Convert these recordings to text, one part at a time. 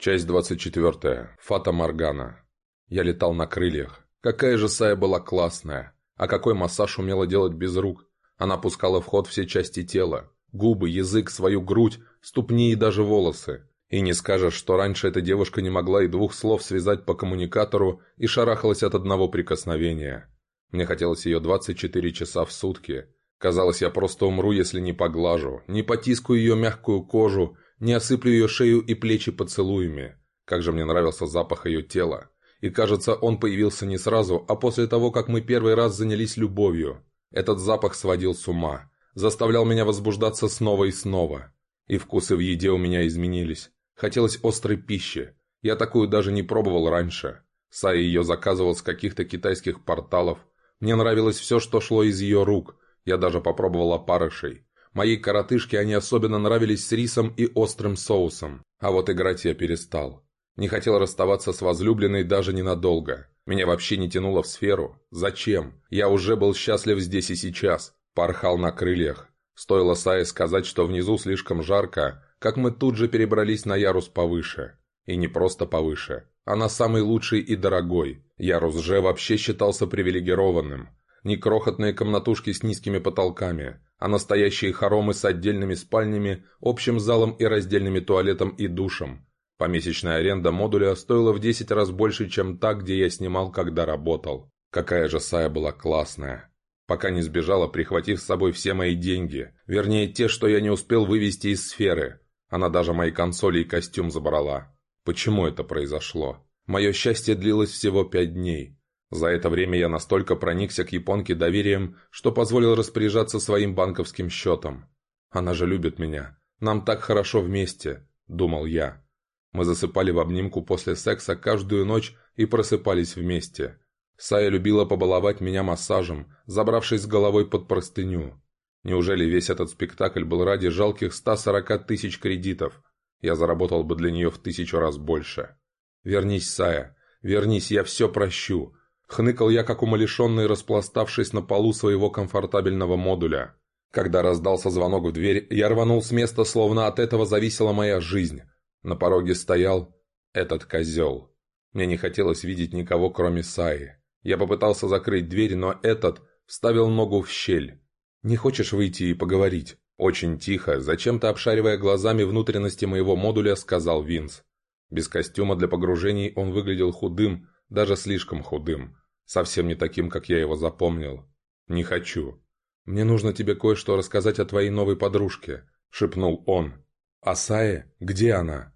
Часть 24. Фата Моргана. Я летал на крыльях. Какая же Сая была классная. А какой массаж умела делать без рук. Она пускала в ход все части тела. Губы, язык, свою грудь, ступни и даже волосы. И не скажешь, что раньше эта девушка не могла и двух слов связать по коммуникатору и шарахалась от одного прикосновения. Мне хотелось ее 24 часа в сутки. Казалось, я просто умру, если не поглажу, не потискаю ее мягкую кожу, не осыплю ее шею и плечи поцелуями. Как же мне нравился запах ее тела. И кажется, он появился не сразу, а после того, как мы первый раз занялись любовью. Этот запах сводил с ума. Заставлял меня возбуждаться снова и снова. И вкусы в еде у меня изменились. Хотелось острой пищи. Я такую даже не пробовал раньше. Сай ее заказывал с каких-то китайских порталов. Мне нравилось все, что шло из ее рук. Я даже попробовал опарышей. Моей коротышке они особенно нравились с рисом и острым соусом. А вот играть я перестал. Не хотел расставаться с возлюбленной даже ненадолго. Меня вообще не тянуло в сферу. Зачем? Я уже был счастлив здесь и сейчас. Порхал на крыльях. Стоило Сае сказать, что внизу слишком жарко, как мы тут же перебрались на ярус повыше. И не просто повыше, а на самый лучший и дорогой. Ярус же вообще считался привилегированным. Не крохотные комнатушки с низкими потолками, а настоящие хоромы с отдельными спальнями, общим залом и раздельными туалетом и душем. Помесячная аренда модуля стоила в 10 раз больше, чем та, где я снимал, когда работал. Какая же Сая была классная. Пока не сбежала, прихватив с собой все мои деньги. Вернее, те, что я не успел вывести из сферы. Она даже мои консоли и костюм забрала. Почему это произошло? Мое счастье длилось всего пять дней. За это время я настолько проникся к японке доверием, что позволил распоряжаться своим банковским счетом. «Она же любит меня. Нам так хорошо вместе», — думал я. Мы засыпали в обнимку после секса каждую ночь и просыпались вместе. Сая любила побаловать меня массажем, забравшись с головой под простыню. Неужели весь этот спектакль был ради жалких 140 тысяч кредитов? Я заработал бы для нее в тысячу раз больше. «Вернись, Сая, вернись, я все прощу. Хныкал я, как умалишенный, распластавшись на полу своего комфортабельного модуля. Когда раздался звонок в дверь, я рванул с места, словно от этого зависела моя жизнь. На пороге стоял этот козел. Мне не хотелось видеть никого, кроме Саи. Я попытался закрыть дверь, но этот вставил ногу в щель. «Не хочешь выйти и поговорить?» Очень тихо, зачем-то обшаривая глазами внутренности моего модуля, сказал Винс. Без костюма для погружений он выглядел худым, даже слишком худым. Совсем не таким, как я его запомнил. «Не хочу. Мне нужно тебе кое-что рассказать о твоей новой подружке», — шепнул он. «Асае? Где она?»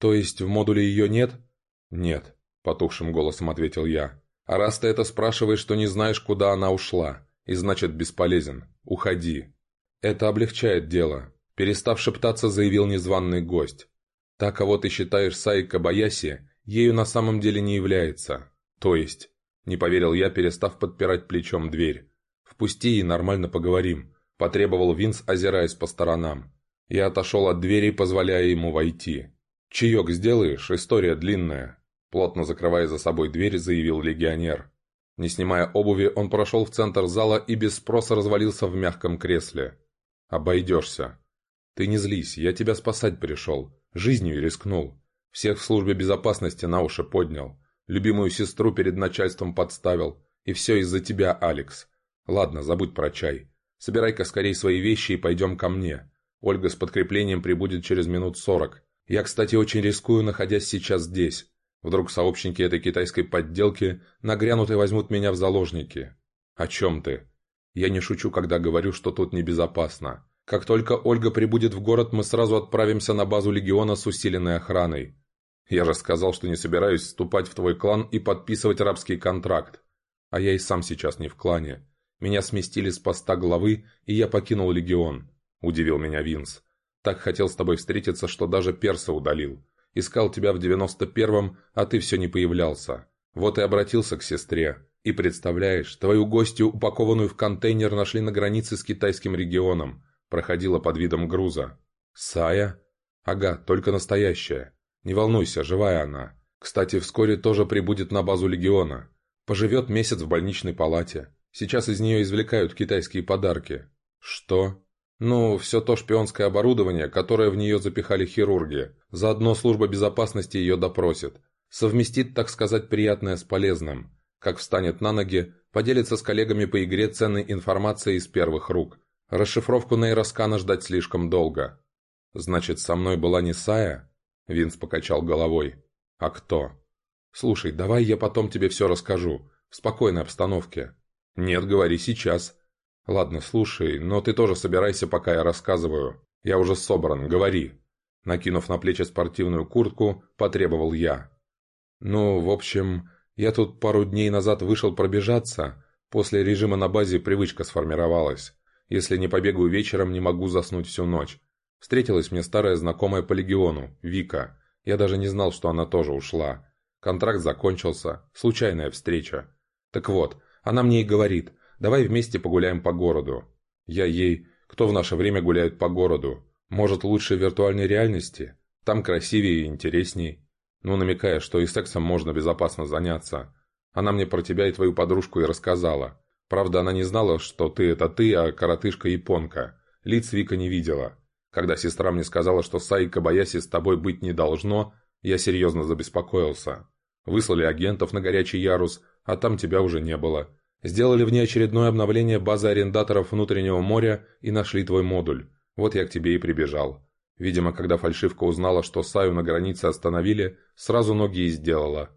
«То есть в модуле ее нет?» «Нет», — потухшим голосом ответил я. «А раз ты это спрашиваешь, то не знаешь, куда она ушла, и значит бесполезен. Уходи». «Это облегчает дело», — перестав шептаться, заявил незваный гость. «Та, кого ты считаешь Саи Кабаяси, ею на самом деле не является. То есть, не поверил я, перестав подпирать плечом дверь. «Впусти и нормально поговорим», – потребовал Винс, озираясь по сторонам. Я отошел от двери, позволяя ему войти. «Чаек сделаешь? История длинная», – плотно закрывая за собой дверь, заявил легионер. Не снимая обуви, он прошел в центр зала и без спроса развалился в мягком кресле. «Обойдешься». «Ты не злись, я тебя спасать пришел. Жизнью рискнул. Всех в службе безопасности на уши поднял. Любимую сестру перед начальством подставил. И все из-за тебя, Алекс. Ладно, забудь про чай. Собирай-ка скорее свои вещи и пойдем ко мне. Ольга с подкреплением прибудет через минут сорок. Я, кстати, очень рискую, находясь сейчас здесь. Вдруг сообщники этой китайской подделки нагрянут и возьмут меня в заложники. О чем ты? Я не шучу, когда говорю, что тут небезопасно. Как только Ольга прибудет в город, мы сразу отправимся на базу Легиона с усиленной охраной. Я же сказал, что не собираюсь вступать в твой клан и подписывать рабский контракт. А я и сам сейчас не в клане. Меня сместили с поста главы, и я покинул легион. Удивил меня Винс. Так хотел с тобой встретиться, что даже перса удалил. Искал тебя в девяносто первом, а ты все не появлялся. Вот и обратился к сестре. И представляешь, твою гостью, упакованную в контейнер, нашли на границе с китайским регионом. Проходила под видом груза. Сая? Ага, только настоящая. Не волнуйся, живая она. Кстати, вскоре тоже прибудет на базу Легиона. Поживет месяц в больничной палате. Сейчас из нее извлекают китайские подарки. Что? Ну, все то шпионское оборудование, которое в нее запихали хирурги. Заодно служба безопасности ее допросит. Совместит, так сказать, приятное с полезным. Как встанет на ноги, поделится с коллегами по игре ценной информацией из первых рук. Расшифровку нейроскана ждать слишком долго. «Значит, со мной была не Сая?» Винс покачал головой. «А кто?» «Слушай, давай я потом тебе все расскажу. В спокойной обстановке». «Нет, говори сейчас», «Ладно, слушай, но ты тоже собирайся, пока я рассказываю. Я уже собран, говори». Накинув на плечи спортивную куртку, потребовал я. «Ну, в общем, я тут пару дней назад вышел пробежаться. После режима на базе привычка сформировалась. Если не побегаю вечером, не могу заснуть всю ночь. Встретилась мне старая знакомая по легиону, Вика. Я даже не знал, что она тоже ушла. Контракт закончился. Случайная встреча. Так вот, она мне и говорит, Давай вместе погуляем по городу. Я ей, кто в наше время гуляет по городу? Может, лучше виртуальной реальности? Там красивее и интересней. Ну, намекая, что и сексом можно безопасно заняться. Она мне про тебя и твою подружку и рассказала. Правда, она не знала, что ты это ты, а коротышка-японка. Лиц Вика не видела. Когда сестра мне сказала, что Саи Кабаяси с тобой быть не должно, я серьезно забеспокоился. Выслали агентов на горячий ярус, а там тебя уже не было. Сделали внеочередное обновление базы арендаторов внутреннего моря и нашли твой модуль. Вот я к тебе и прибежал. Видимо, когда фальшивка узнала, что Саю на границе остановили, сразу ноги и сделала.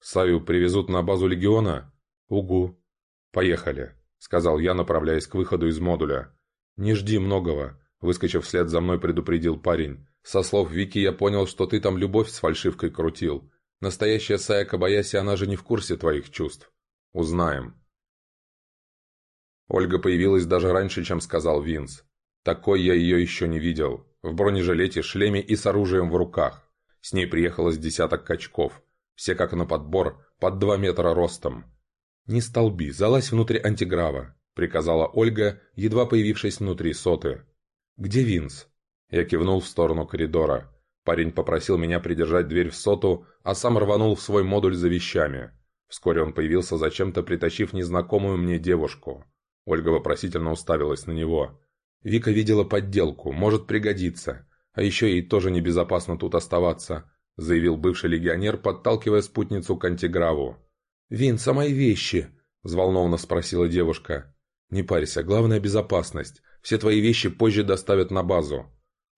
Саю привезут на базу легиона? Угу. Поехали, сказал я, направляясь к выходу из модуля. Не жди многого, выскочив вслед за мной, предупредил парень. Со слов Вики я понял, что ты там любовь с фальшивкой крутил. Настоящая Сая Кабаяси, она же не в курсе твоих чувств. Узнаем. Ольга появилась даже раньше, чем сказал Винс. Такой я ее еще не видел. В бронежилете, шлеме и с оружием в руках. С ней приехало с десяток качков. Все как на подбор, под два метра ростом. «Не столби, залазь внутрь антиграва», — приказала Ольга, едва появившись внутри соты. «Где Винс?» Я кивнул в сторону коридора. Парень попросил меня придержать дверь в соту, а сам рванул в свой модуль за вещами. Вскоре он появился, зачем-то притащив незнакомую мне девушку. Ольга вопросительно уставилась на него. Вика видела подделку, может пригодиться. А еще ей тоже небезопасно тут оставаться, заявил бывший легионер, подталкивая спутницу к антиграву. «Вин, мои вещи!» – взволнованно спросила девушка. «Не парься, главная безопасность. Все твои вещи позже доставят на базу».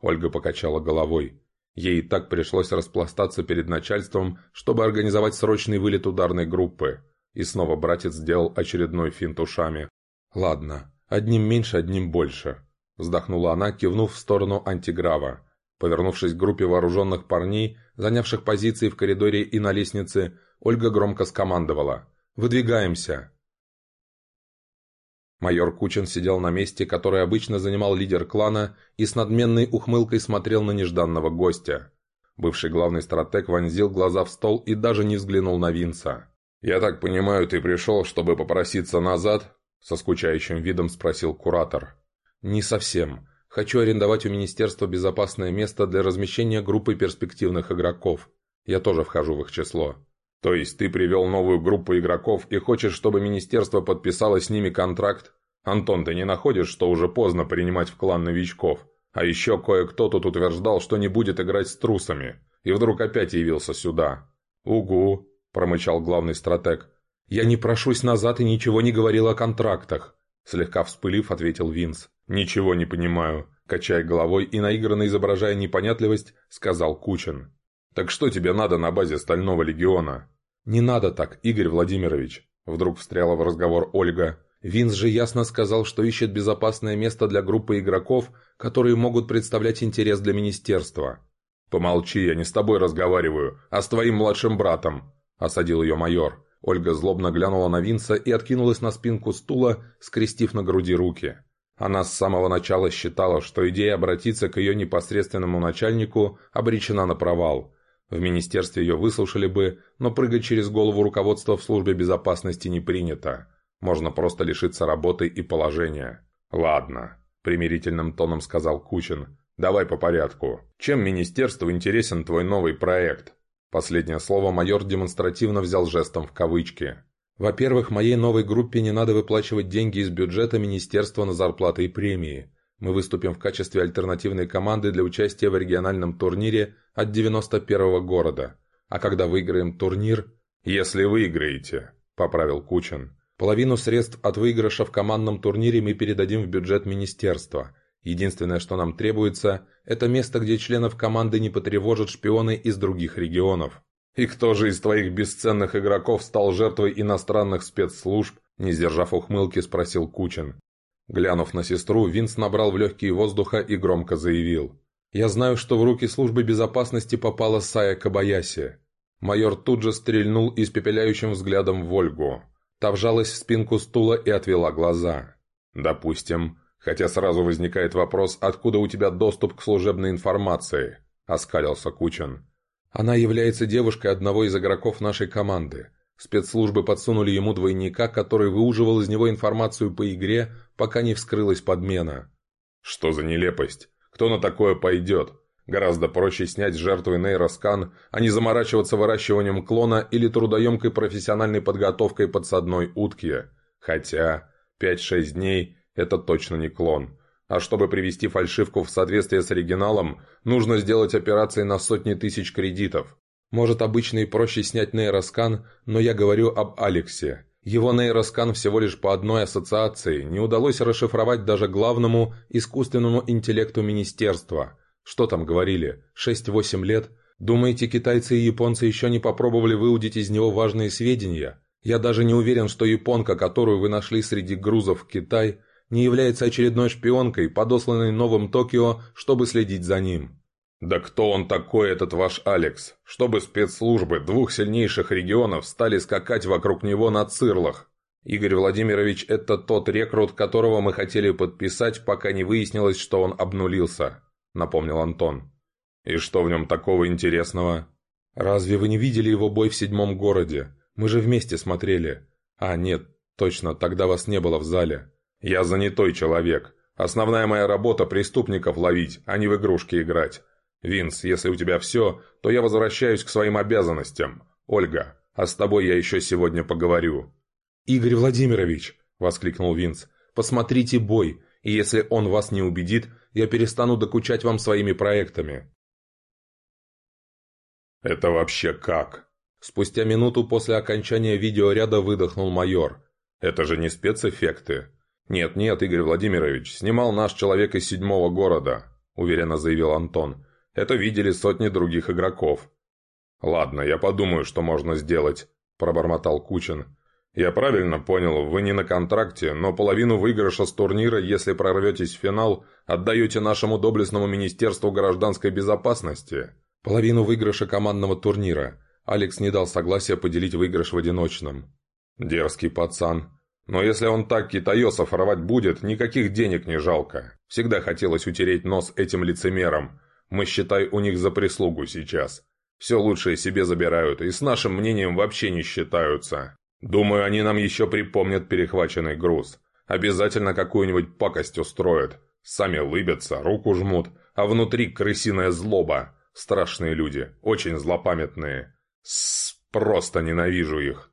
Ольга покачала головой. Ей и так пришлось распластаться перед начальством, чтобы организовать срочный вылет ударной группы. И снова братец сделал очередной финт ушами. «Ладно, одним меньше, одним больше», – вздохнула она, кивнув в сторону антиграва. Повернувшись к группе вооруженных парней, занявших позиции в коридоре и на лестнице, Ольга громко скомандовала «Выдвигаемся!». Майор Кучин сидел на месте, которое обычно занимал лидер клана, и с надменной ухмылкой смотрел на нежданного гостя. Бывший главный стратег вонзил глаза в стол и даже не взглянул на Винса. «Я так понимаю, ты пришел, чтобы попроситься назад?» со скучающим видом спросил куратор. «Не совсем. Хочу арендовать у Министерства безопасное место для размещения группы перспективных игроков. Я тоже вхожу в их число». «То есть ты привел новую группу игроков и хочешь, чтобы Министерство подписало с ними контракт? Антон, ты не находишь, что уже поздно принимать в клан новичков? А еще кое-кто тут утверждал, что не будет играть с трусами. И вдруг опять явился сюда». «Угу», – промычал главный стратег. «Я не прошусь назад и ничего не говорил о контрактах», слегка вспылив, ответил Винс. «Ничего не понимаю», качая головой и наигранно изображая непонятливость, сказал Кучин. «Так что тебе надо на базе Стального Легиона?» «Не надо так, Игорь Владимирович», вдруг встряла в разговор Ольга. «Винс же ясно сказал, что ищет безопасное место для группы игроков, которые могут представлять интерес для министерства». «Помолчи, я не с тобой разговариваю, а с твоим младшим братом», осадил ее майор. Ольга злобно глянула на Винса и откинулась на спинку стула, скрестив на груди руки. Она с самого начала считала, что идея обратиться к ее непосредственному начальнику обречена на провал. В министерстве ее выслушали бы, но прыгать через голову руководства в службе безопасности не принято. Можно просто лишиться работы и положения. «Ладно», – примирительным тоном сказал Кучин. «Давай по порядку. Чем министерству интересен твой новый проект?» Последнее слово майор демонстративно взял жестом в кавычки. «Во-первых, моей новой группе не надо выплачивать деньги из бюджета министерства на зарплаты и премии. Мы выступим в качестве альтернативной команды для участия в региональном турнире от 91-го города. А когда выиграем турнир... «Если выиграете», — поправил Кучин. «Половину средств от выигрыша в командном турнире мы передадим в бюджет министерства. Единственное, что нам требуется, это место, где членов команды не потревожат шпионы из других регионов». «И кто же из твоих бесценных игроков стал жертвой иностранных спецслужб?» Не сдержав ухмылки, спросил Кучин. Глянув на сестру, Винс набрал в легкие воздуха и громко заявил. «Я знаю, что в руки службы безопасности попала Сая Кабаяси». Майор тут же стрельнул испепеляющим взглядом в Ольгу. Та вжалась в спинку стула и отвела глаза. «Допустим. Хотя сразу возникает вопрос, откуда у тебя доступ к служебной информации?» – оскалился Кучин. «Она является девушкой одного из игроков нашей команды. Спецслужбы подсунули ему двойника, который выуживал из него информацию по игре, пока не вскрылась подмена. Что за нелепость? Кто на такое пойдет? Гораздо проще снять жертвы нейроскан, а не заморачиваться выращиванием клона или трудоемкой профессиональной подготовкой подсадной утки. Хотя 5-6 дней – это точно не клон. А чтобы привести фальшивку в соответствие с оригиналом, нужно сделать операции на сотни тысяч кредитов. Может, обычно и проще снять нейроскан, но я говорю об Алексе. Его нейроскан всего лишь по одной ассоциации не удалось расшифровать даже главному искусственному интеллекту министерства. Что там говорили? 6-8 лет? Думаете, китайцы и японцы еще не попробовали выудить из него важные сведения? Я даже не уверен, что японка, которую вы нашли среди грузов в Китай, не является очередной шпионкой, подосланной новым Токио, чтобы следить за ним. «Да кто он такой, этот ваш Алекс? Чтобы спецслужбы двух сильнейших регионов стали скакать вокруг него на цирлах?» «Игорь Владимирович – это тот рекрут, которого мы хотели подписать, пока не выяснилось, что он обнулился», – напомнил Антон. «И что в нем такого интересного?» «Разве вы не видели его бой в седьмом городе? Мы же вместе смотрели». «А, нет, точно, тогда вас не было в зале». «Я занятой человек. Основная моя работа – преступников ловить, а не в игрушки играть. «Винс, если у тебя все, то я возвращаюсь к своим обязанностям. Ольга, а с тобой я еще сегодня поговорю». «Игорь Владимирович!» – воскликнул Винс. «Посмотрите бой, и если он вас не убедит, я перестану докучать вам своими проектами». «Это вообще как?» Спустя минуту после окончания видеоряда выдохнул майор. «Это же не спецэффекты». «Нет-нет, Игорь Владимирович, снимал наш человек из седьмого города», – уверенно заявил Антон. Это видели сотни других игроков. «Ладно, я подумаю, что можно сделать», – пробормотал Кучин. «Я правильно понял, вы не на контракте, но половину выигрыша с турнира, если прорветесь в финал, отдаете нашему доблестному Министерству гражданской безопасности?» «Половину выигрыша командного турнира. Алекс не дал согласия поделить выигрыш в одиночном». «Дерзкий пацан. Но если он так китаесов рвать будет, никаких денег не жалко. Всегда хотелось утереть нос этим лицемерам. Мы, считай, у них за прислугу сейчас. Все лучшее себе забирают и с нашим мнением вообще не считаются. Думаю, они нам еще припомнят перехваченный груз. Обязательно какую-нибудь пакость устроят. Сами лыбятся, руку жмут, а внутри крысиная злоба. Страшные люди, очень злопамятные. С просто ненавижу их.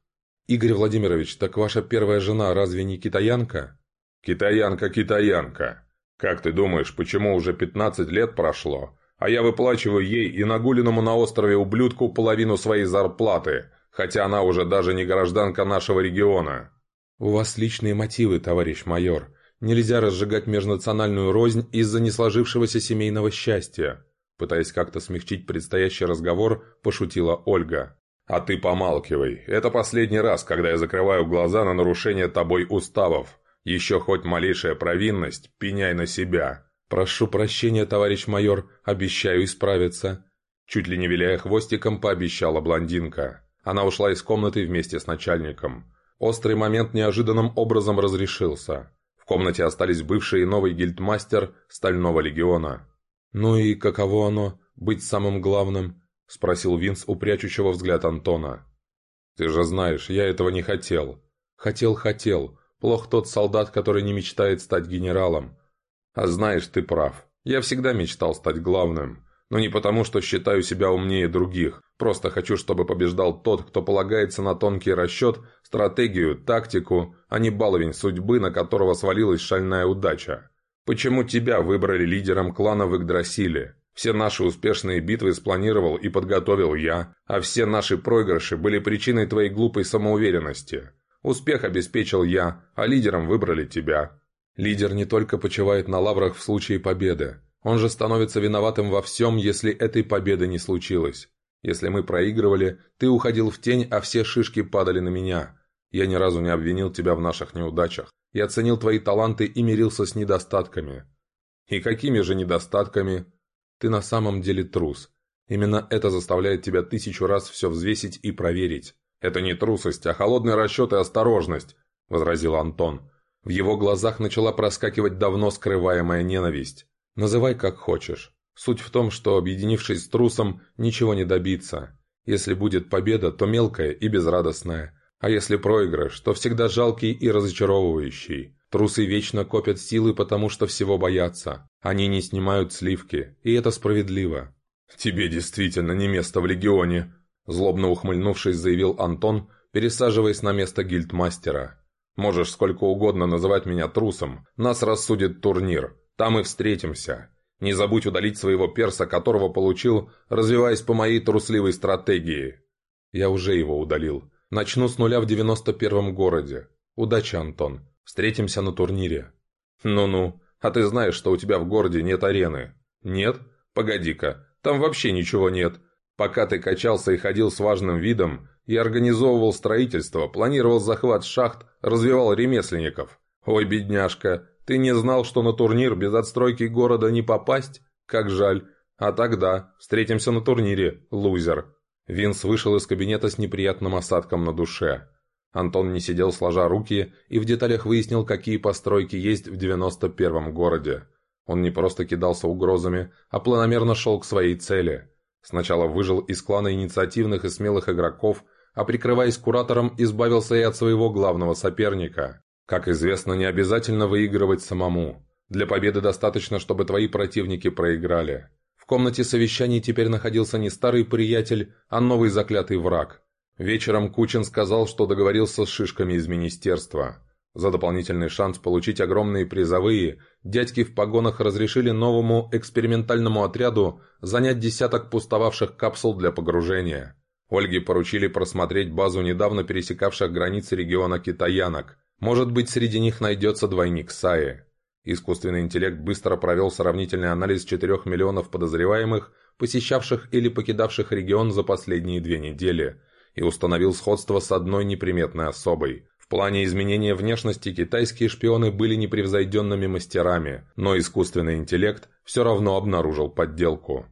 Игорь Владимирович, так ваша первая жена разве не китаянка? Китаянка-китаянка. Как ты думаешь, почему уже 15 лет прошло, а я выплачиваю ей и нагуленному на острове ублюдку половину своей зарплаты, хотя она уже даже не гражданка нашего региона». «У вас личные мотивы, товарищ майор. Нельзя разжигать межнациональную рознь из-за несложившегося семейного счастья», пытаясь как-то смягчить предстоящий разговор, пошутила Ольга. «А ты помалкивай. Это последний раз, когда я закрываю глаза на нарушение тобой уставов. Еще хоть малейшая провинность, пеняй на себя. «Прошу прощения, товарищ майор, обещаю исправиться». Чуть ли не виляя хвостиком, пообещала блондинка. Она ушла из комнаты вместе с начальником. Острый момент неожиданным образом разрешился. В комнате остались бывший и новый гильдмастер Стального Легиона. «Ну и каково оно, быть самым главным?» – спросил Винс у прячущего взгляд Антона. «Ты же знаешь, я этого не хотел». «Хотел-хотел. Плох тот солдат, который не мечтает стать генералом. А знаешь, ты прав. Я всегда мечтал стать главным. Но не потому, что считаю себя умнее других. Просто хочу, чтобы побеждал тот, кто полагается на тонкий расчет, стратегию, тактику, а не баловень судьбы, на которого свалилась шальная удача. Почему тебя выбрали лидером клана в Игдрасиле? Все наши успешные битвы спланировал и подготовил я, а все наши проигрыши были причиной твоей глупой самоуверенности. Успех обеспечил я, а лидером выбрали тебя. Лидер не только почивает на лаврах в случае победы. Он же становится виноватым во всем, если этой победы не случилось. Если мы проигрывали, ты уходил в тень, а все шишки падали на меня. Я ни разу не обвинил тебя в наших неудачах. Я ценил твои таланты и мирился с недостатками. И какими же недостатками? Ты на самом деле трус. Именно это заставляет тебя тысячу раз все взвесить и проверить. «Это не трусость, а холодный расчет и осторожность», — возразил Антон. В его глазах начала проскакивать давно скрываемая ненависть. «Называй как хочешь. Суть в том, что, объединившись с трусом, ничего не добиться. Если будет победа, то мелкая и безрадостная. А если проигрыш, то всегда жалкий и разочаровывающий. Трусы вечно копят силы, потому что всего боятся. Они не снимают сливки, и это справедливо. «Тебе действительно не место в Легионе», Злобно ухмыльнувшись, заявил Антон, пересаживаясь на место гильдмастера. «Можешь сколько угодно называть меня трусом. Нас рассудит турнир. Там и встретимся. Не забудь удалить своего перса, которого получил, развиваясь по моей трусливой стратегии». «Я уже его удалил. Начну с нуля в девяносто первом городе. Удачи, Антон. Встретимся на турнире». «Ну-ну. А ты знаешь, что у тебя в городе нет арены?» «Нет? Погоди-ка. Там вообще ничего нет. Пока ты качался и ходил с важным видом, я организовывал строительство, планировал захват шахт, развивал ремесленников. Ой, бедняжка, ты не знал, что на турнир без отстройки города не попасть? Как жаль. А тогда встретимся на турнире, лузер». Винс вышел из кабинета с неприятным осадком на душе. Антон не сидел сложа руки и в деталях выяснил, какие постройки есть в 91-м городе. Он не просто кидался угрозами, а планомерно шел к своей цели. Сначала выжил из клана инициативных и смелых игроков, а прикрываясь куратором, избавился и от своего главного соперника. Как известно, не обязательно выигрывать самому. Для победы достаточно, чтобы твои противники проиграли. В комнате совещаний теперь находился не старый приятель, а новый заклятый враг. Вечером Кучин сказал, что договорился с шишками из министерства. За дополнительный шанс получить огромные призовые, дядьки в погонах разрешили новому экспериментальному отряду занять десяток пустовавших капсул для погружения. Ольге поручили просмотреть базу недавно пересекавших границы региона китаянок. Может быть, среди них найдется двойник Саи. Искусственный интеллект быстро провел сравнительный анализ 4 миллионов подозреваемых, посещавших или покидавших регион за последние две недели, и установил сходство с одной неприметной особой плане изменения внешности китайские шпионы были непревзойденными мастерами, но искусственный интеллект все равно обнаружил подделку.